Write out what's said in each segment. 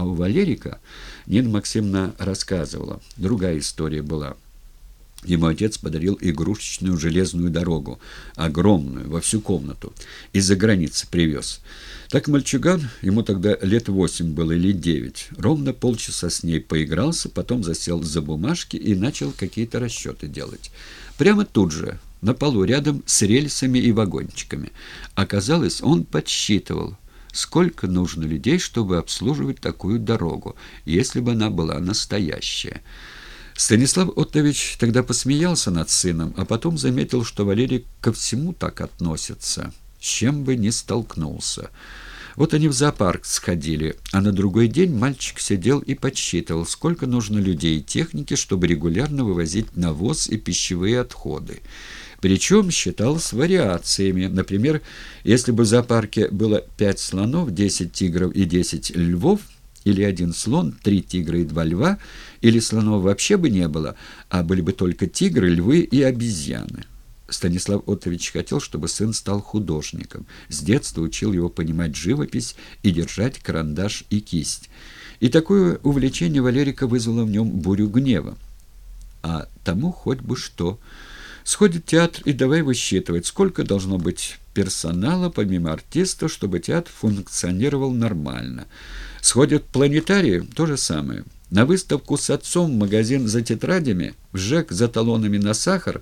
А у Валерика Нина Максимовна рассказывала. Другая история была. Ему отец подарил игрушечную железную дорогу, огромную, во всю комнату, из-за границы привез. Так мальчуган, ему тогда лет восемь было или девять, ровно полчаса с ней поигрался, потом засел за бумажки и начал какие-то расчеты делать. Прямо тут же, на полу, рядом с рельсами и вагончиками. Оказалось, он подсчитывал, сколько нужно людей, чтобы обслуживать такую дорогу, если бы она была настоящая. Станислав Оттович тогда посмеялся над сыном, а потом заметил, что Валерий ко всему так относится, с чем бы ни столкнулся. Вот они в зоопарк сходили, а на другой день мальчик сидел и подсчитывал, сколько нужно людей и техники, чтобы регулярно вывозить навоз и пищевые отходы. Причем считал с вариациями. Например, если бы в зоопарке было пять слонов, десять тигров и десять львов – или один слон, три тигра и два льва, или слонов вообще бы не было, а были бы только тигры, львы и обезьяны. Станислав Отович хотел, чтобы сын стал художником. С детства учил его понимать живопись и держать карандаш и кисть. И такое увлечение Валерика вызвало в нем бурю гнева. А тому хоть бы что. Сходит театр и давай высчитывать, сколько должно быть персонала, помимо артистов, чтобы театр функционировал нормально. Сходят планетарии – то же самое. На выставку с отцом в магазин за тетрадями, в ЖЭК за талонами на сахар,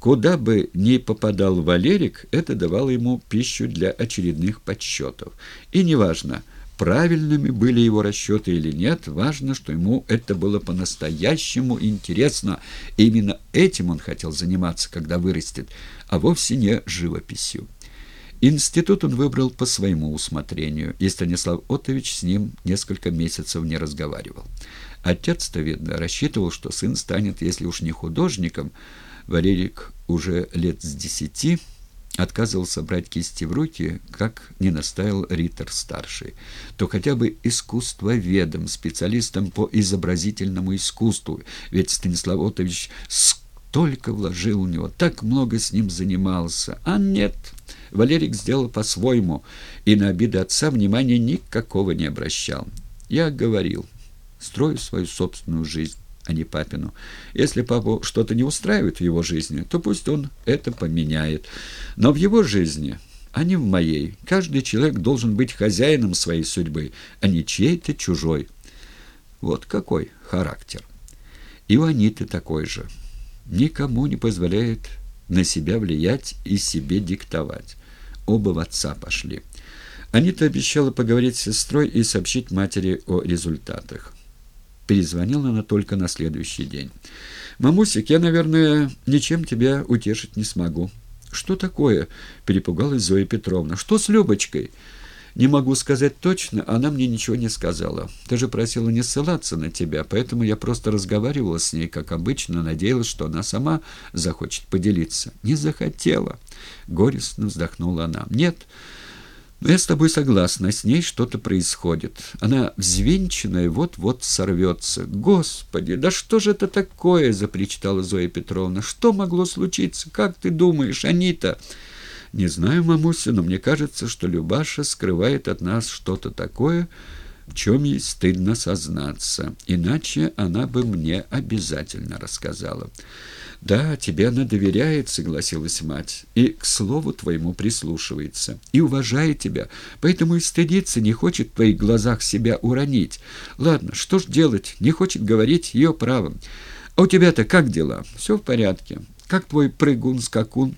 куда бы ни попадал Валерик, это давало ему пищу для очередных подсчетов. И неважно, правильными были его расчеты или нет, важно, что ему это было по-настоящему интересно. И именно этим он хотел заниматься, когда вырастет, а вовсе не живописью. Институт он выбрал по своему усмотрению, и Станислав Отович с ним несколько месяцев не разговаривал. Отец-то, видно, рассчитывал, что сын станет, если уж не художником, Валерик уже лет с десяти отказывался брать кисти в руки, как не настаивал Риттер-старший, то хотя бы искусствоведом, специалистом по изобразительному искусству, ведь Станислав Отович столько вложил в него, так много с ним занимался, а нет... Валерик сделал по-своему и на обиды отца внимания никакого не обращал. Я говорил, строю свою собственную жизнь, а не папину. Если папу что-то не устраивает в его жизни, то пусть он это поменяет. Но в его жизни, а не в моей, каждый человек должен быть хозяином своей судьбы, а не чьей-то чужой. Вот какой характер. И у Аниты такой же. Никому не позволяет на себя влиять и себе диктовать оба в отца пошли. Анита обещала поговорить с сестрой и сообщить матери о результатах. Перезвонила она только на следующий день. «Мамусик, я, наверное, ничем тебя утешить не смогу». «Что такое?» – перепугалась Зоя Петровна. «Что с Любочкой?» «Не могу сказать точно, она мне ничего не сказала. Ты же просила не ссылаться на тебя, поэтому я просто разговаривала с ней, как обычно, надеялась, что она сама захочет поделиться». «Не захотела», — горестно вздохнула она. «Нет». Но я с тобой согласна, с ней что-то происходит. Она взвинченная, вот-вот сорвется. Господи, да что же это такое? запричитала Зоя Петровна. Что могло случиться? Как ты думаешь, Анита? Не знаю, мамуся, но мне кажется, что Любаша скрывает от нас что-то такое, в чем ей стыдно сознаться. Иначе она бы мне обязательно рассказала. «Да, тебе она доверяет», — согласилась мать, — «и к слову твоему прислушивается, и уважает тебя, поэтому и стыдится, не хочет в твоих глазах себя уронить. Ладно, что ж делать, не хочет говорить ее правом. А у тебя-то как дела? Все в порядке. Как твой прыгун-скакун?»